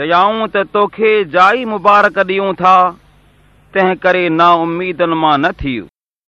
چيائون ته توکي جائي مبارڪ ڏيون ٿا تنهن ڪري نا اميدن مان نه ٿيون.